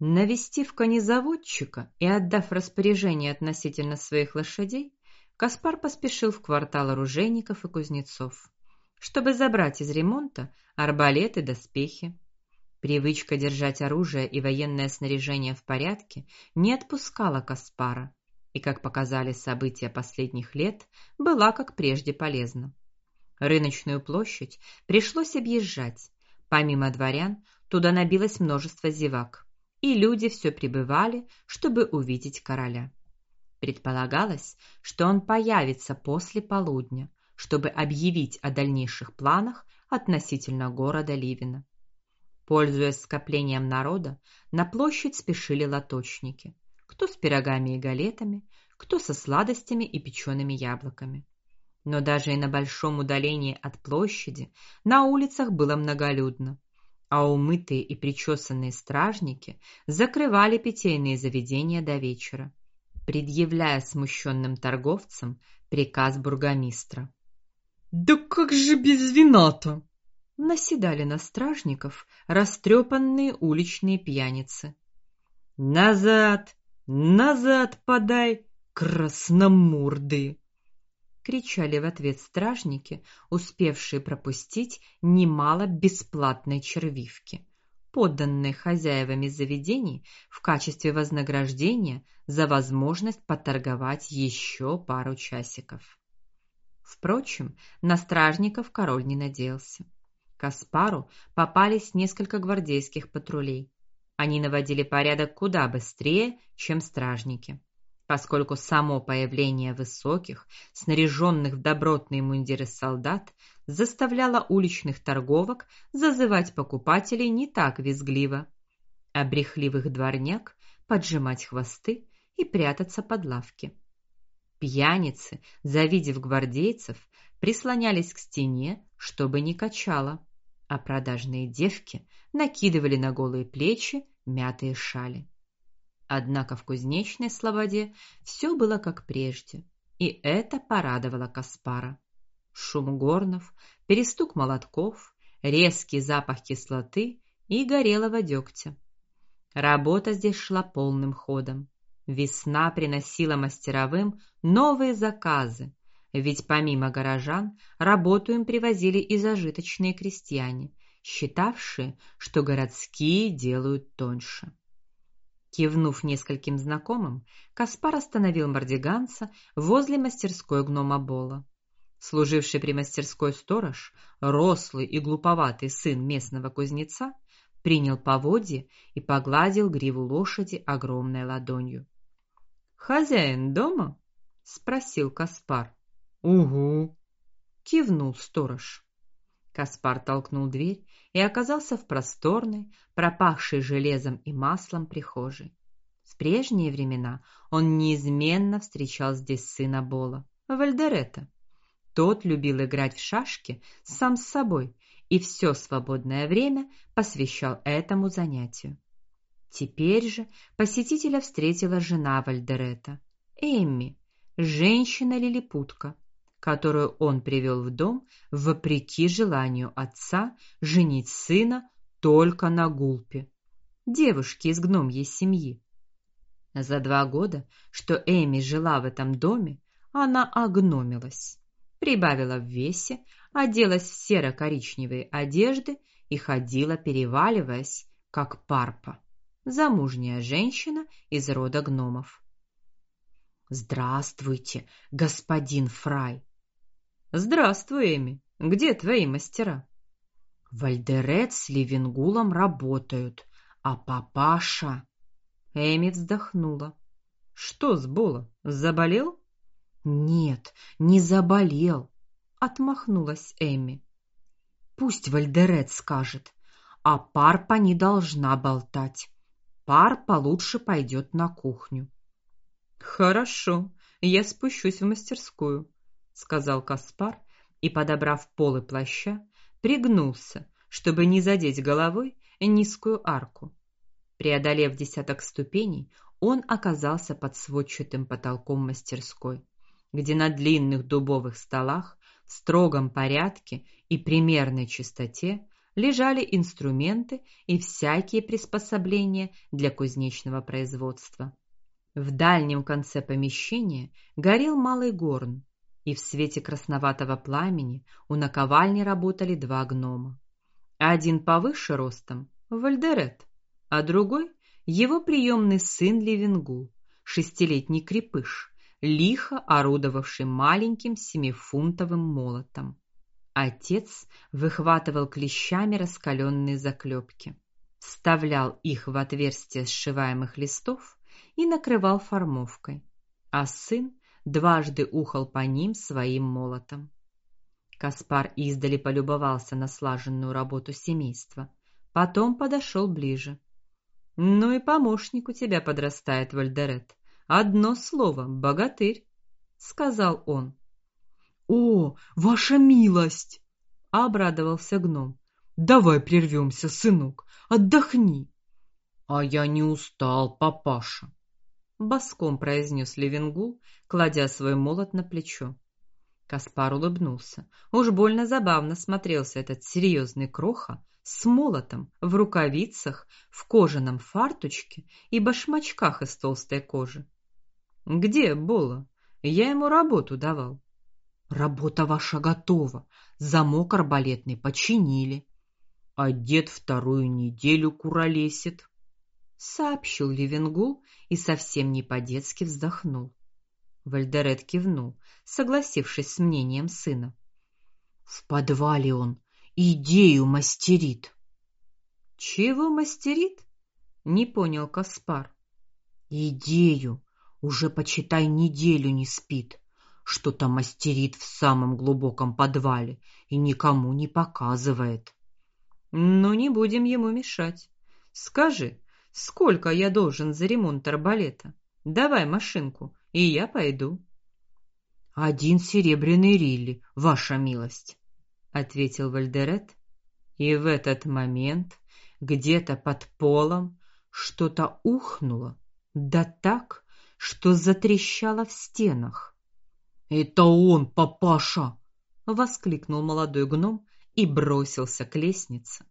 Навестив конезаводчика и отдав распоряжение относительно своих лошадей, Каспар поспешил в квартал оружейников и кузнецов, чтобы забрать из ремонта арбалеты, доспехи. Привычка держать оружие и военное снаряжение в порядке не отпускала Каспара, и, как показали события последних лет, была как прежде полезна. Рыночную площадь пришлось объезжать. Помимо дворян, туда набилось множество зевак и люди все прибывали, чтобы увидеть короля. Предполагалось, что он появится после полудня, чтобы объявить о дальнейших планах относительно города Ливина. Пользуясь скоплением народа, на площадь спешили лоточники, кто с пирогами и галетами, кто со сладостями и печеными яблоками. Но даже и на большом удалении от площади на улицах было многолюдно а умытые и причесанные стражники закрывали питейные заведения до вечера, предъявляя смущенным торговцам приказ бургомистра. Да как же без вина-то? Наседали на стражников растрепанные уличные пьяницы. Назад, назад подай, красномордые! Кричали в ответ стражники, успевшие пропустить немало бесплатной червивки, подданной хозяевами заведений в качестве вознаграждения за возможность поторговать еще пару часиков. Впрочем, на стражников король не надеялся. Каспару попались несколько гвардейских патрулей. Они наводили порядок куда быстрее, чем стражники поскольку само появление высоких, снаряженных в добротные мундиры солдат заставляло уличных торговок зазывать покупателей не так визгливо, а брехливых дворняг поджимать хвосты и прятаться под лавки. Пьяницы, завидев гвардейцев, прислонялись к стене, чтобы не качало, а продажные девки накидывали на голые плечи мятые шали. Однако в кузнечной слободе все было как прежде, и это порадовало Каспара. Шум горнов, перестук молотков, резкий запах кислоты и горелого дегтя. Работа здесь шла полным ходом. Весна приносила мастеровым новые заказы, ведь помимо горожан работу им привозили и зажиточные крестьяне, считавшие, что городские делают тоньше. Кивнув нескольким знакомым, Каспар остановил мардиганца возле мастерской гнома Бола. Служивший при мастерской сторож, рослый и глуповатый сын местного кузнеца, принял поводья и погладил гриву лошади огромной ладонью. "Хозяин дома?" спросил Каспар. "Угу", кивнул сторож. Каспар толкнул дверь и оказался в просторной, пропахшей железом и маслом прихожей. В прежние времена он неизменно встречал здесь сына Бола, Вальдерета. Тот любил играть в шашки сам с собой и все свободное время посвящал этому занятию. Теперь же посетителя встретила жена Вальдерета, Эмми, женщина-лилипутка, которую он привел в дом вопреки желанию отца женить сына только на Гулпе, девушке из гномьей семьи. За два года, что Эми жила в этом доме, она огномилась, прибавила в весе, оделась в серо-коричневые одежды и ходила, переваливаясь, как парпа, замужняя женщина из рода гномов. Здравствуйте, господин Фрай, Здравствуй, Эми. Где твои мастера? Вальдерет с Ливенгулом работают, а папаша Эми вздохнула. Что с Бола? Заболел? Нет, не заболел, отмахнулась Эми. Пусть Вальдерет скажет, а Парпа не должна болтать. Парпа лучше пойдет на кухню. Хорошо, я спущусь в мастерскую сказал Каспар и, подобрав полы плаща, пригнулся, чтобы не задеть головой низкую арку. Преодолев десяток ступеней, он оказался под сводчатым потолком мастерской, где на длинных дубовых столах в строгом порядке и примерной чистоте лежали инструменты и всякие приспособления для кузнечного производства. В дальнем конце помещения горел малый горн, и в свете красноватого пламени у наковальни работали два гнома. Один повыше ростом Вальдерет, а другой его приемный сын Левингул, шестилетний крепыш, лихо орудовавший маленьким семифунтовым молотом. Отец выхватывал клещами раскаленные заклепки, вставлял их в отверстия сшиваемых листов и накрывал формовкой, а сын дважды ухал по ним своим молотом. Каспар издали полюбовался на слаженную работу семейства, потом подошел ближе. Ну и помощник у тебя подрастает, Вальдерет. Одно слово богатырь, сказал он. О, ваша милость, обрадовался гном. Давай прервемся, сынок, отдохни. А я не устал, папаша, баском произнес Левингул, кладя свой молот на плечо. Каспар улыбнулся. Уж больно забавно смотрелся этот серьезный кроха с молотом в рукавицах, в кожаном фартучке и башмачках из толстой кожи. Где Бола? Я ему работу давал. Работа ваша готова. Замок арбалетный починили. А дед вторую неделю куролесит, сообщил Левенгул и совсем не по-детски вздохнул. Вальдерет кивнул, согласившись с мнением сына. В подвале он идею мастерит. Чего мастерит? Не понял Каспар. Идею. Уже почитай неделю не спит. Что-то мастерит в самом глубоком подвале и никому не показывает. Ну не будем ему мешать. Скажи, сколько я должен за ремонт арбалета? Давай машинку, и я пойду. Один серебряный рилли, ваша милость ответил Вальдерет, и в этот момент где-то под полом что-то ухнуло, да так, что затрещало в стенах. "Это он, папаша!" воскликнул молодой гном и бросился к лестнице.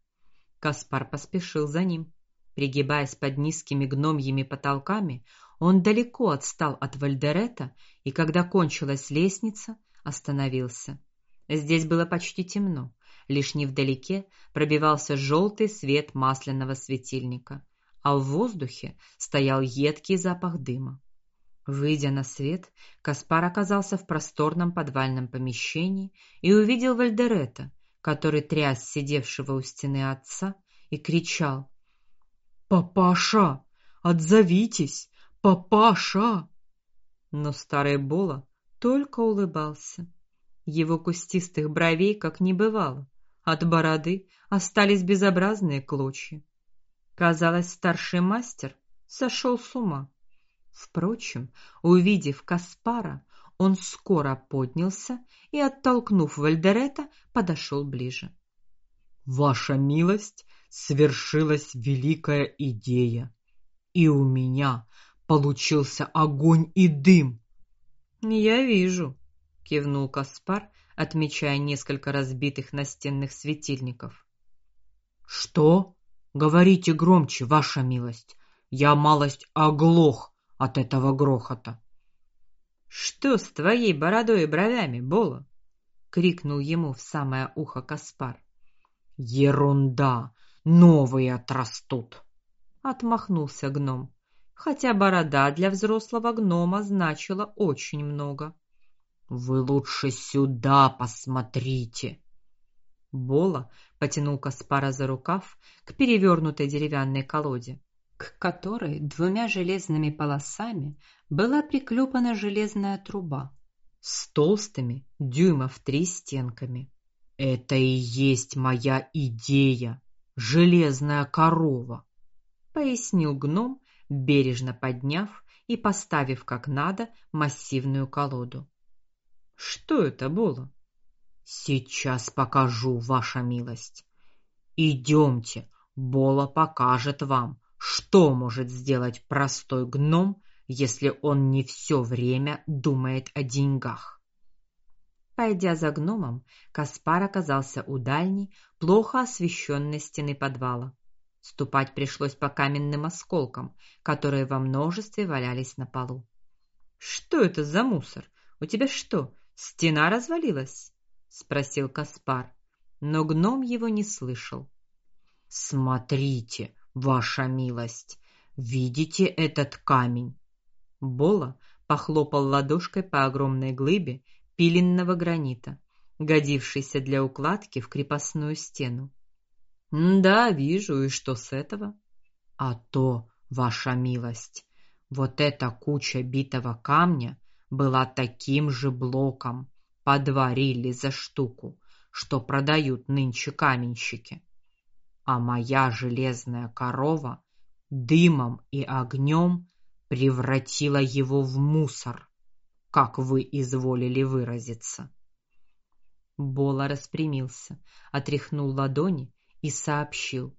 Каспар поспешил за ним. Пригибаясь под низкими гномьими потолками, он далеко отстал от Вальдерета, и когда кончилась лестница, остановился. Здесь было почти темно, лишь невдалеке пробивался желтый свет масляного светильника, а в воздухе стоял едкий запах дыма. Выйдя на свет, Каспар оказался в просторном подвальном помещении и увидел Вальдерета, который тряс сидевшего у стены отца и кричал: "Папаша, отзовитесь, папаша!" Но старый Бола только улыбался. Его кустистых бровей как не бывало. От бороды остались безобразные клочья. Казалось, старший мастер сошел с ума. Впрочем, увидев Каспара, он скоро поднялся и, оттолкнув Вальдерета, подошел ближе. Ваша милость, свершилась великая идея, и у меня получился огонь и дым. Я вижу, кивнул Каспар, отмечая несколько разбитых настенных светильников. Что? Говорите громче, ваша милость. Я малость оглох от этого грохота. Что с твоей бородой и бровями, Бола? крикнул ему в самое ухо Каспар. Ерунда, новые отрастут, отмахнулся гном, хотя борода для взрослого гнома значила очень много. Вы лучше сюда посмотрите. Бола потянул Каспара за рукав к перевернутой деревянной колоде, к которой двумя железными полосами была приклепана железная труба с толстыми дюймов три стенками. Это и есть моя идея, железная корова, пояснил гном, бережно подняв и поставив как надо массивную колоду. Что это было? Сейчас покажу, ваша милость. Идемте, Бола покажет вам, что может сделать простой гном, если он не все время думает о деньгах. Пойдя за гномом, Каспар оказался у дальней, плохо освещенной стены подвала. Ступать пришлось по каменным осколкам, которые во множестве валялись на полу. Что это за мусор? У тебя что, стена развалилась? спросил Каспар, но гном его не слышал. Смотрите, ваша милость, видите этот камень? Бола похлопал ладошкой по огромной глыбе пиленного гранита, годившейся для укладки в крепостную стену. Да, вижу, и что с этого? А то, ваша милость, вот эта куча битого камня была таким же блоком, по два за штуку, что продают нынче каменщики. А моя железная корова дымом и огнем превратила его в мусор, как вы изволили выразиться. Бола распрямился, отряхнул ладони и сообщил: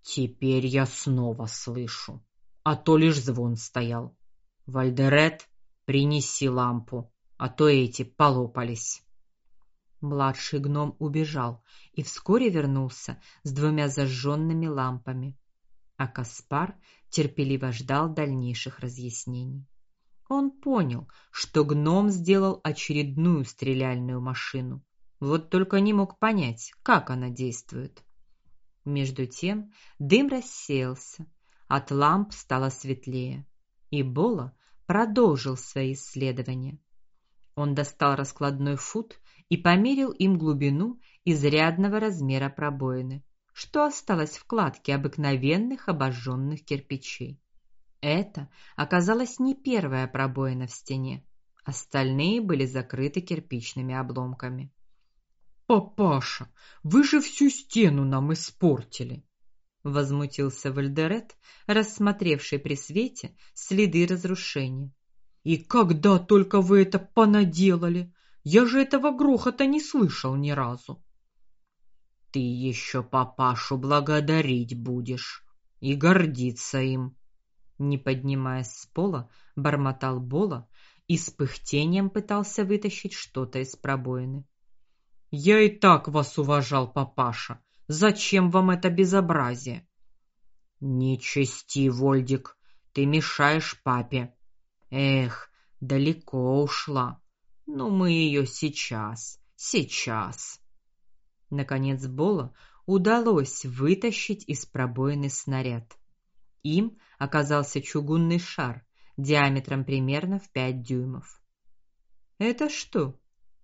"Теперь я снова слышу, а то лишь звон стоял. Вальдерет, принеси лампу, а то эти полопались". Младший гном убежал и вскоре вернулся с двумя зажженными лампами, а Каспар терпеливо ждал дальнейших разъяснений. Он понял, что гном сделал очередную стреляльную машину. Вот только не мог понять, как она действует. Между тем дым рассеялся, от ламп стало светлее, и Бола продолжил свои исследования. Он достал раскладной фут и померил им глубину изрядного размера пробоины, что осталось в кладке обыкновенных обожженных кирпичей. Это оказалась не первая пробоина в стене. Остальные были закрыты кирпичными обломками. Папаша, вы же всю стену нам испортили, возмутился Вальдерет, рассмотревший при свете следы разрушения. И когда только вы это понаделали? Я же этого грохота не слышал ни разу. Ты еще папашу благодарить будешь и гордиться им. Не поднимаясь с пола, бормотал Бола и с пыхтением пытался вытащить что-то из пробоины. Я и так вас уважал, папаша. Зачем вам это безобразие? Не чести, Вольдик, ты мешаешь папе. Эх, далеко ушла. Ну мы ее сейчас, сейчас. Наконец Бола удалось вытащить из пробоины снаряд. Им оказался чугунный шар диаметром примерно в пять дюймов. Это что?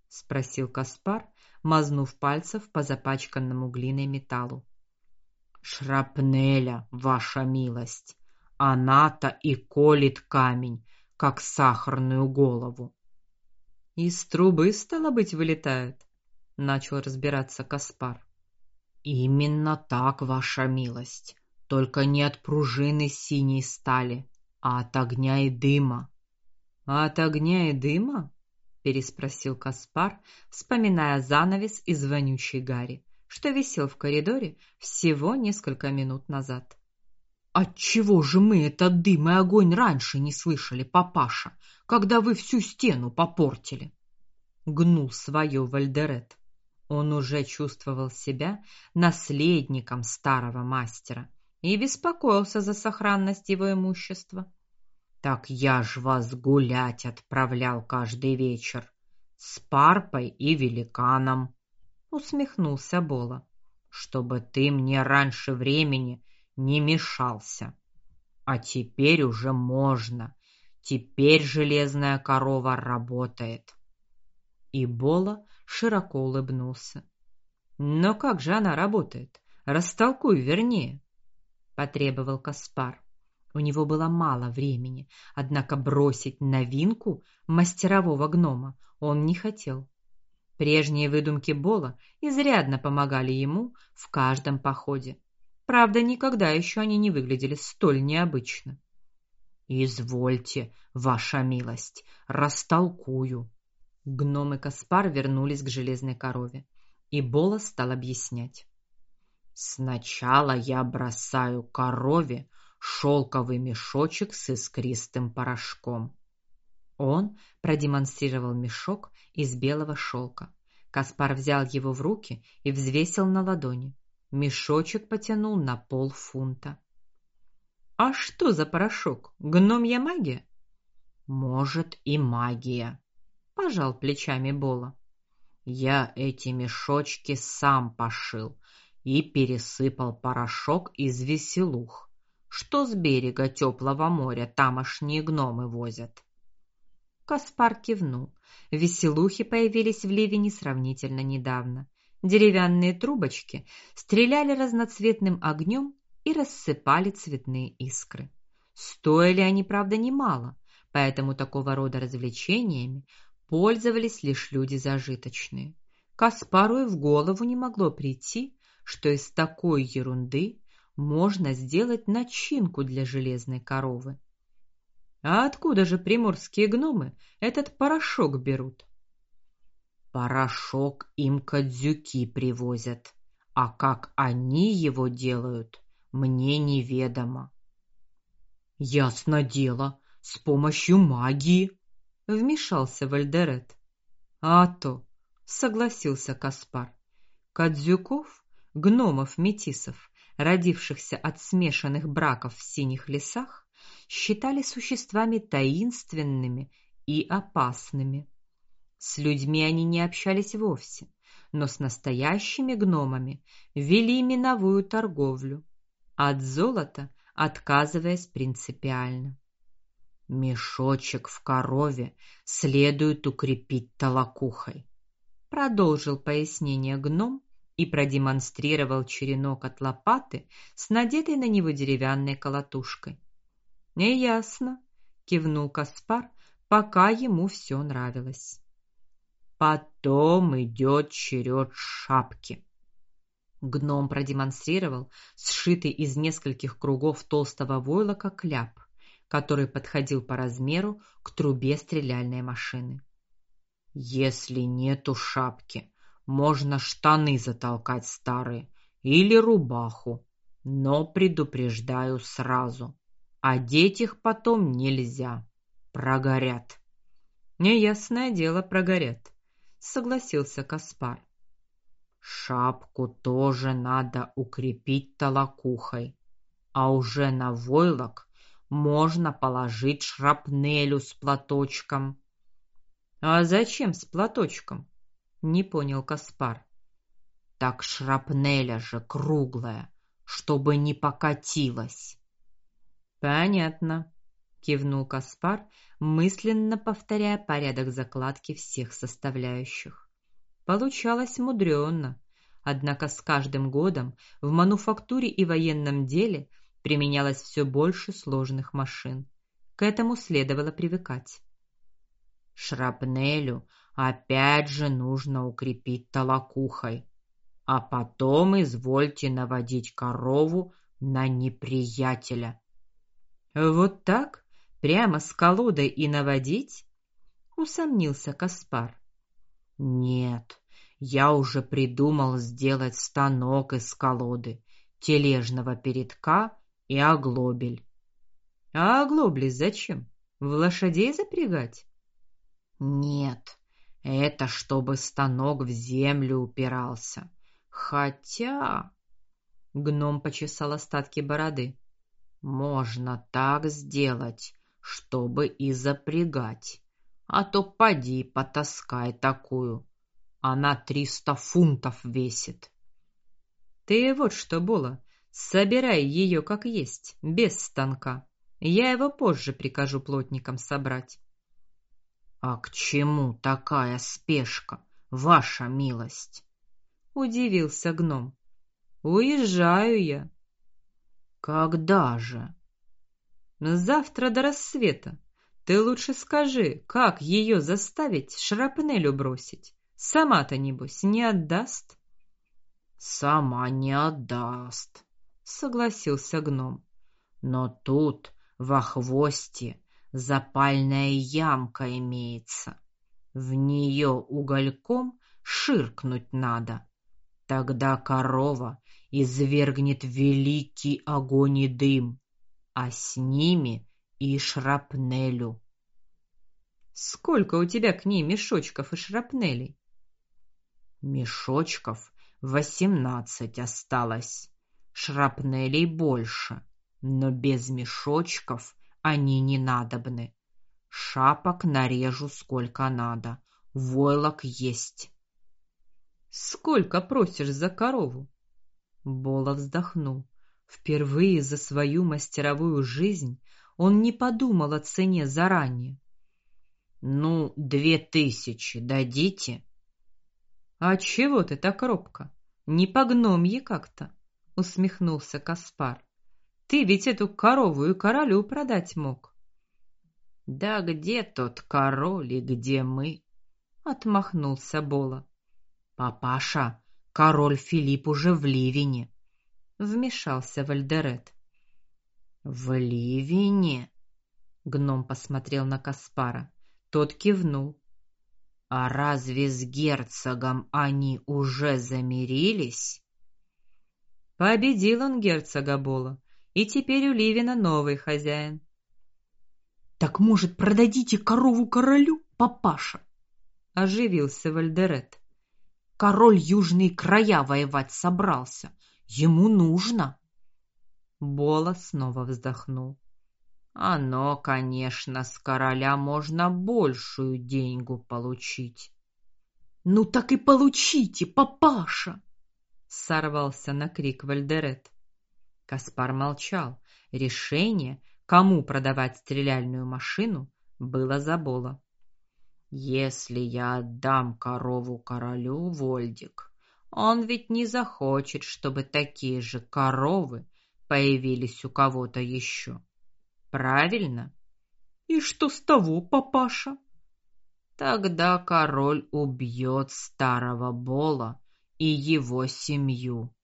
спросил Каспар, мазнув пальцев по запачканному глиной металлу. Шрапнеля, ваша милость. Она-то и колит камень, как сахарную голову. Из трубы стало быть вылетает, начал разбираться Каспар. Именно так, ваша милость, только не от пружины синей стали, а от огня и дыма. А от огня и дыма? переспросил Каспар, вспоминая занавес из вонючей гари, что висел в коридоре всего несколько минут назад. От чего же мы этот дым и огонь раньше не слышали, папаша, когда вы всю стену попортили? Гнул свое Вальдерет. Он уже чувствовал себя наследником старого мастера и беспокоился за сохранность его имущества. Так я ж вас гулять отправлял каждый вечер с парпой и великаном, усмехнулся Бола. Чтобы ты мне раньше времени не мешался. А теперь уже можно. Теперь железная корова работает. И Бола широко улыбнулся. Но как же она работает? Растолкуй вернее, потребовал Каспар. У него было мало времени, однако бросить новинку мастерового гнома он не хотел. Прежние выдумки Бола изрядно помогали ему в каждом походе. Правда, никогда еще они не выглядели столь необычно. Извольте, ваша милость, растолкую. Гном и Каспар вернулись к железной корове, и Бола стал объяснять. Сначала я бросаю корове шелковый мешочек с искристым порошком. Он продемонстрировал мешок из белого шелка. Каспар взял его в руки и взвесил на ладони. Мешочек потянул на полфунта. А что за порошок? Гномья магия? Может, и магия, пожал плечами Бола. Я эти мешочки сам пошил и пересыпал порошок из веселух, что с берега теплого моря тамошние гномы возят. Каспар кивнул. Веселухи появились в Ливине сравнительно недавно. Деревянные трубочки стреляли разноцветным огнем и рассыпали цветные искры. Стоили они, правда, немало, поэтому такого рода развлечениями пользовались лишь люди зажиточные. Каспару и в голову не могло прийти, что из такой ерунды можно сделать начинку для железной коровы. А откуда же приморские гномы этот порошок берут? Порошок им кадзюки привозят, а как они его делают, мне неведомо. Ясно дело, с помощью магии, вмешался Вальдерет. А то, согласился Каспар. Кадзюков, гномов-метисов, родившихся от смешанных браков в синих лесах, считали существами таинственными и опасными. С людьми они не общались вовсе, но с настоящими гномами вели миновую торговлю, от золота отказываясь принципиально. Мешочек в корове следует укрепить толокухой, продолжил пояснение гном и продемонстрировал черенок от лопаты с надетой на него деревянной колотушкой. "Не ясно", кивнул Каспар, пока ему все нравилось. Потом идет черед шапки. Гном продемонстрировал сшитый из нескольких кругов толстого войлока кляп, который подходил по размеру к трубе стреляльной машины. Если нету шапки, можно штаны затолкать старые или рубаху, но предупреждаю сразу. Одеть их потом нельзя. Прогорят. Неясное дело, прогорят, согласился Каспар. Шапку тоже надо укрепить толокухой, а уже на войлок можно положить шрапнелю с платочком. А зачем с платочком? Не понял Каспар. Так шрапнеля же круглая, чтобы не покатилась. Понятно, кивнул Каспар, мысленно повторяя порядок закладки всех составляющих. Получалось мудрёно, однако с каждым годом в мануфактуре и военном деле применялось все больше сложных машин. К этому следовало привыкать. Шрапнелю опять же нужно укрепить толокухой, а потом извольте наводить корову на неприятеля. Вот так, прямо с колодой и наводить? усомнился Каспар. Нет, я уже придумал сделать станок из колоды, тележного передка и оглобель. А оглобли зачем? В лошадей запрягать? Нет, это чтобы станок в землю упирался. Хотя гном почесал остатки бороды. Можно так сделать, чтобы и запрягать. А то поди потаскай такую. Она триста фунтов весит. Ты вот что, Бола, собирай ее как есть, без станка. Я его позже прикажу плотникам собрать. А к чему такая спешка, ваша милость? удивился гном. Уезжаю я. Когда же? Завтра до рассвета. Ты лучше скажи, как ее заставить шрапнелью бросить? Сама-то небось не отдаст. Сама не отдаст, согласился гном. Но тут во хвосте запальная ямка имеется. В нее угольком ширкнуть надо. Тогда корова извергнет великий огонь и дым, а с ними и шрапнелю. Сколько у тебя к ней мешочков и шрапнелей? Мешочков восемнадцать осталось. Шрапнелей больше, но без мешочков они не надобны. Шапок нарежу сколько надо. Войлок есть. Сколько просишь за корову? Бола вздохнул. Впервые за свою мастеровую жизнь он не подумал о цене заранее. Ну, две тысячи дадите? А чего ты так робко? Не по гномье как-то, усмехнулся Каспар. Ты ведь эту корову и королю продать мог. Да где тот король и где мы? отмахнулся Бола. Папаша, король Филипп уже в Ливине, вмешался Вальдерет. В Ливине? Гном посмотрел на Каспара. Тот кивнул. А разве с герцогом они уже замирились? Победил он герцога Бола, и теперь у Ливина новый хозяин. Так может, продадите корову королю, папаша? Оживился Вальдерет. Король южные края воевать собрался. Ему нужно. Бола снова вздохнул. Оно, конечно, с короля можно большую деньгу получить. Ну так и получите, папаша, сорвался на крик Вальдерет. Каспар молчал. Решение, кому продавать стреляльную машину, было за Бола. Если я отдам корову королю, Вольдик, он ведь не захочет, чтобы такие же коровы появились у кого-то еще. Правильно? И что с того, папаша? Тогда король убьет старого Бола и его семью,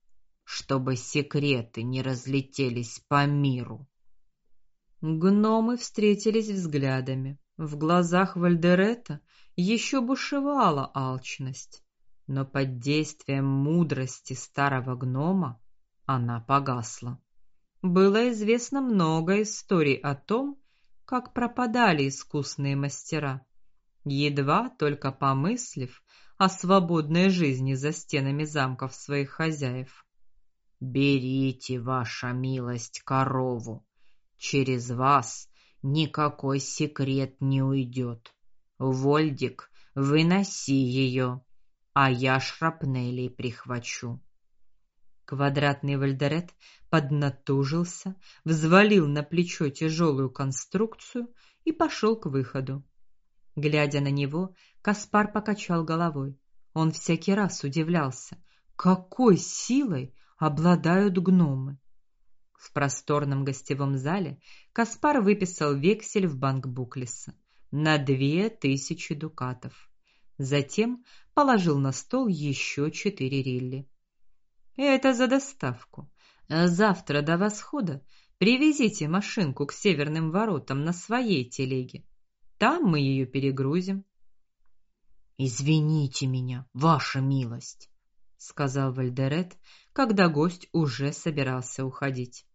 чтобы секреты не разлетелись по миру. Гномы встретились взглядами. В глазах Вальдерета еще бушевала алчность, но под действием мудрости старого гнома она погасла. Было известно много историй о том, как пропадали искусные мастера, едва только помыслив о свободной жизни за стенами замков своих хозяев. Берите, ваша милость, корову. Через вас никакой секрет не уйдет. Вольдик, выноси ее, а я шрапнелей прихвачу. Квадратный вальдерет поднатужился, взвалил на плечо тяжелую конструкцию и пошел к выходу. Глядя на него, Каспар покачал головой. Он всякий раз удивлялся, какой силой обладают гномы. В просторном гостевом зале Каспар выписал вексель в банк Буклиса на две тысячи дукатов. Затем положил на стол еще четыре рилли. Это за доставку. Завтра до восхода привезите машинку к северным воротам на своей телеге. Там мы ее перегрузим. Извините меня, ваша милость, сказал Вальдерет, когда гость уже собирался уходить.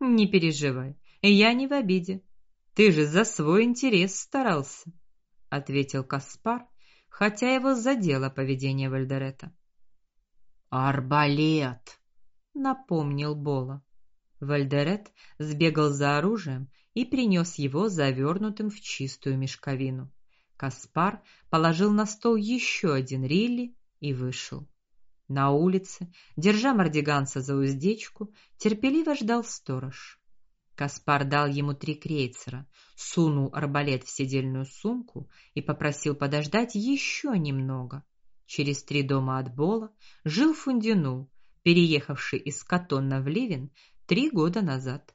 Не переживай, я не в обиде. Ты же за свой интерес старался, ответил Каспар, хотя его задело поведение Вальдерета. Арбалет, напомнил Бола. Вальдерет сбегал за оружием и принес его завернутым в чистую мешковину. Каспар положил на стол еще один рилли и вышел. На улице, держа мардиганца за уздечку, терпеливо ждал сторож. Каспар дал ему три крейцера, сунул арбалет в седельную сумку и попросил подождать еще немного. Через три дома от Бола жил Фундину, переехавший из Катонна в Ливен три года назад.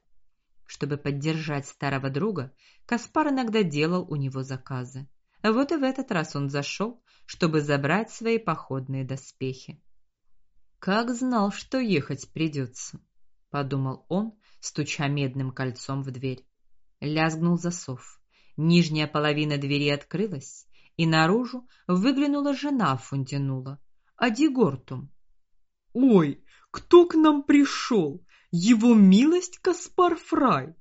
Чтобы поддержать старого друга, Каспар иногда делал у него заказы. Вот и в этот раз он зашел, чтобы забрать свои походные доспехи. Как знал, что ехать придется, подумал он, стуча медным кольцом в дверь. Лязгнул засов. Нижняя половина двери открылась, и наружу выглянула жена Фунтинула, Адигортум. Ой, кто к нам пришел? Его милость Каспар Фрай.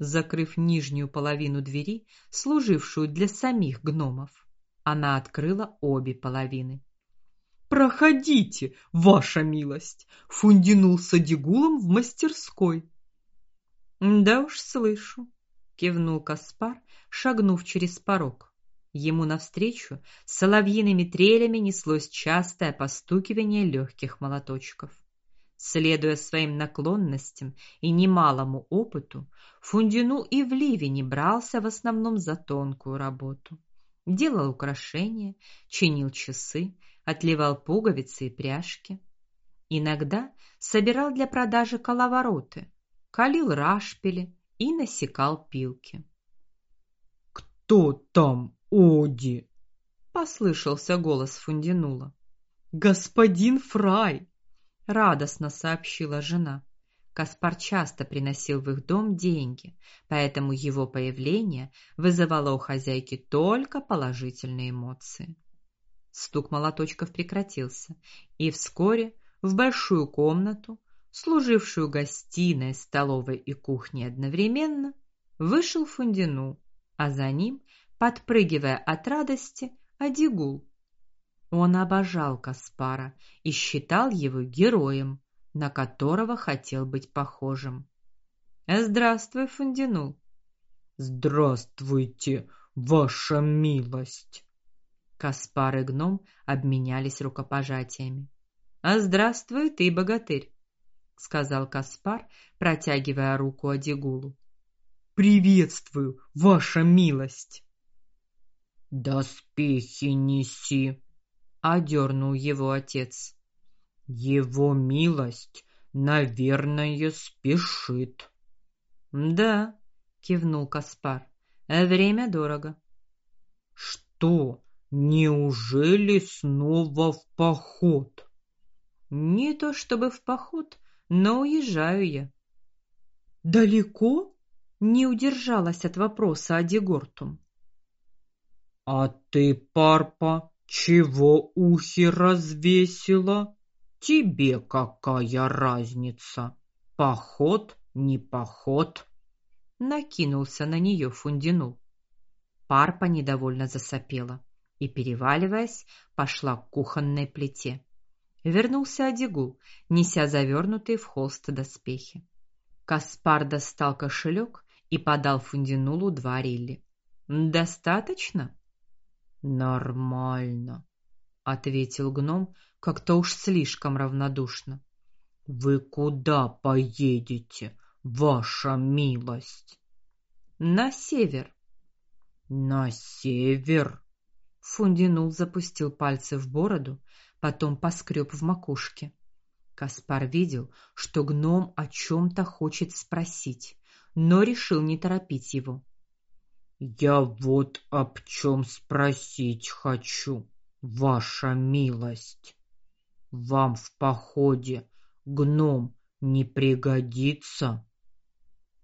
Закрыв нижнюю половину двери, служившую для самих гномов, она открыла обе половины. Проходите, ваша милость, фундинул с Адигулом в мастерской. Да уж слышу, кивнул Каспар, шагнув через порог. Ему навстречу соловьиными трелями неслось частое постукивание легких молоточков. Следуя своим наклонностям и немалому опыту, Фундину и в Ливине брался в основном за тонкую работу. Делал украшения, чинил часы, отливал пуговицы и пряжки. Иногда собирал для продажи коловороты, калил рашпили и насекал пилки. Кто там, Оди? послышался голос Фундинула. Господин Фрай, радостно сообщила жена. Каспар часто приносил в их дом деньги, поэтому его появление вызывало у хозяйки только положительные эмоции. Стук молоточков прекратился, и вскоре в большую комнату, служившую гостиной, столовой и кухней одновременно, вышел Фундину, а за ним, подпрыгивая от радости, Адигул. Он обожал Каспара и считал его героем, на которого хотел быть похожим. "Здравствуй, Фундину". "Здравствуйте, ваша милость". Каспар и гном обменялись рукопожатиями. "А здравствуй ты, богатырь", сказал Каспар, протягивая руку Адигулу. "Приветствую, ваша милость". "Доспехи неси", одернул его отец. Его милость, наверное, спешит. Да, кивнул Каспар. Время дорого. Что? Неужели снова в поход? Не то чтобы в поход, но уезжаю я. Далеко? Не удержалась от вопроса Адигортум. А ты, парпа, чего ухи развесила? Тебе какая разница? Поход, не поход? Накинулся на нее Фундину. Парпа недовольно засопела и, переваливаясь, пошла к кухонной плите. Вернулся Адигул, неся завернутые в холст доспехи. Каспар достал кошелек и подал Фундинулу два рилли. Достаточно? Нормально, ответил гном, как-то уж слишком равнодушно. Вы куда поедете, ваша милость? На север. На север. Фундинул запустил пальцы в бороду, потом поскреб в макушке. Каспар видел, что гном о чем то хочет спросить, но решил не торопить его. Я вот об чем спросить хочу, ваша милость. Вам в походе гном не пригодится.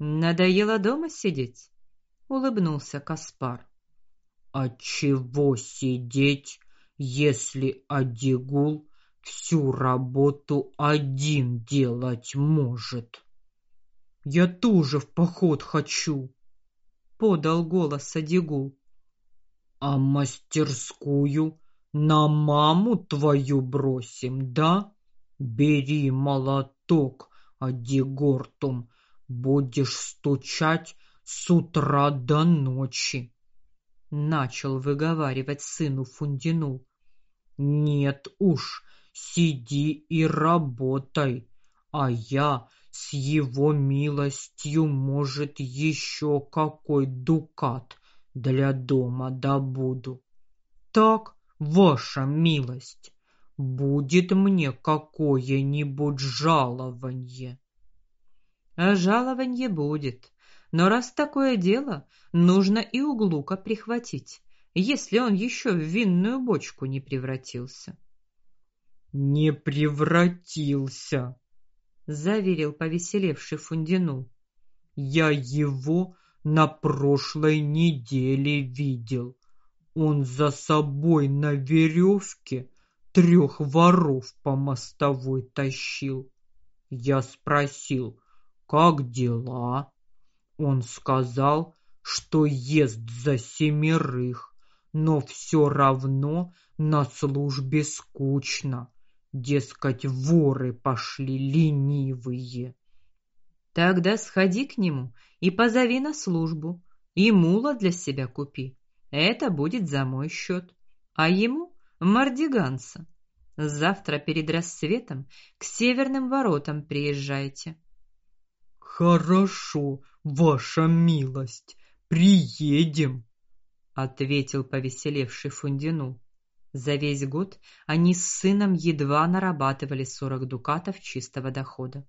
Надоело дома сидеть, улыбнулся Каспар. А чего сидеть, если Адигул всю работу один делать может? Я тоже в поход хочу, подал голос Адигул. А мастерскую на маму твою бросим, да? Бери молоток, Адигортум, будешь стучать с утра до ночи. Начал выговаривать сыну Фундину. Нет уж, сиди и работай, а я с его милостью, может, еще какой дукат для дома добуду. Так ваша милость, будет мне какое-нибудь жалование. А жалование будет. Но раз такое дело, нужно и углука прихватить, если он еще в винную бочку не превратился. Не превратился, заверил повеселевший Фундину. Я его на прошлой неделе видел. Он за собой на веревке трех воров по мостовой тащил. Я спросил: "Как дела?" Он сказал, что ест за семерых, но все равно на службе скучно. Дескать, воры пошли ленивые. Тогда сходи к нему и позови на службу, и мула для себя купи. Это будет за мой счет. А ему мардиганца. Завтра перед рассветом к северным воротам приезжайте. Хорошо, ваша милость, приедем, ответил повеселевший Фундину. За весь год они с сыном едва нарабатывали сорок дукатов чистого дохода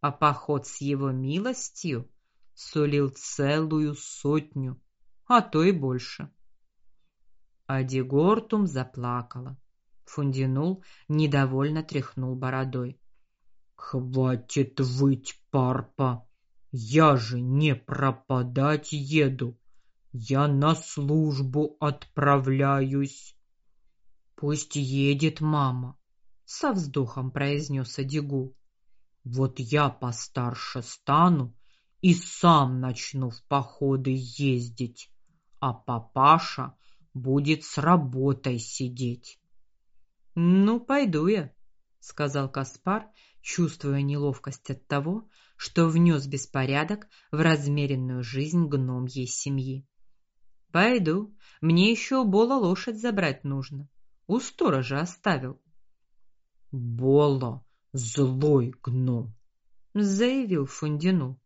а поход с его милостью сулил целую сотню, а то и больше. Адигортум заплакала. Фундинул недовольно тряхнул бородой. Хватит выть, парпа. Я же не пропадать еду. Я на службу отправляюсь. Пусть едет мама, со вздохом произнес Адигу. Вот я постарше стану и сам начну в походы ездить, а папаша будет с работой сидеть. Ну, пойду я, сказал Каспар, чувствуя неловкость от того, что внес беспорядок в размеренную жизнь гномьей семьи. Пойду, мне еще Бола лошадь забрать нужно. У сторожа оставил. Бола злой гном, заявил Фундину.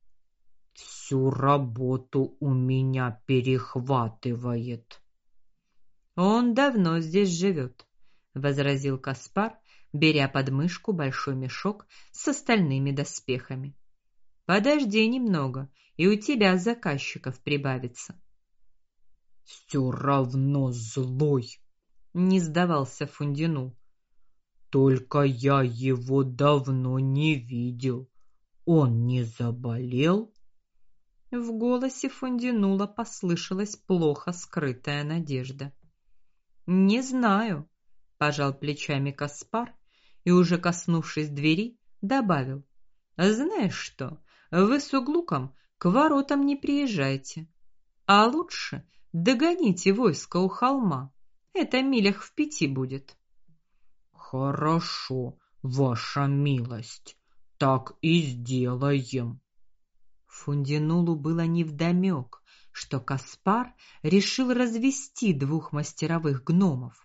Всю работу у меня перехватывает. Он давно здесь живет, возразил Каспар, беря под мышку большой мешок с остальными доспехами. Подожди немного, и у тебя заказчиков прибавится. Все равно злой, не сдавался Фундину. Только я его давно не видел. Он не заболел? В голосе Фондинула послышалась плохо скрытая надежда. Не знаю, пожал плечами Каспар и уже коснувшись двери, добавил: знаешь что? Вы с углуком к воротам не приезжайте, а лучше догоните войско у холма. Это милях в пяти будет. Хорошо, ваша милость, так и сделаем. Фундинулу было невдомек, что Каспар решил развести двух мастеровых гномов,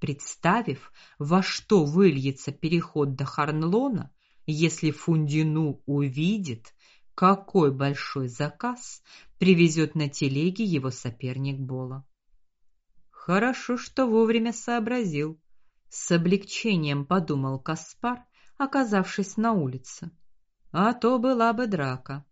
представив, во что выльется переход до Харнлона, если Фундину увидит, какой большой заказ привезет на телеге его соперник Бола. Хорошо, что вовремя сообразил. С облегчением подумал Каспар, оказавшись на улице. А то была бы драка.